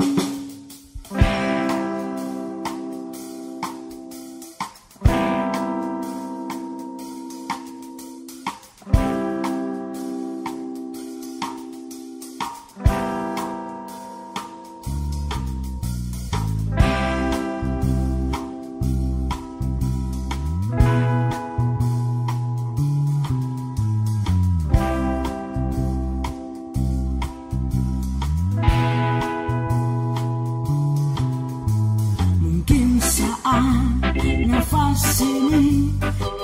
you seni.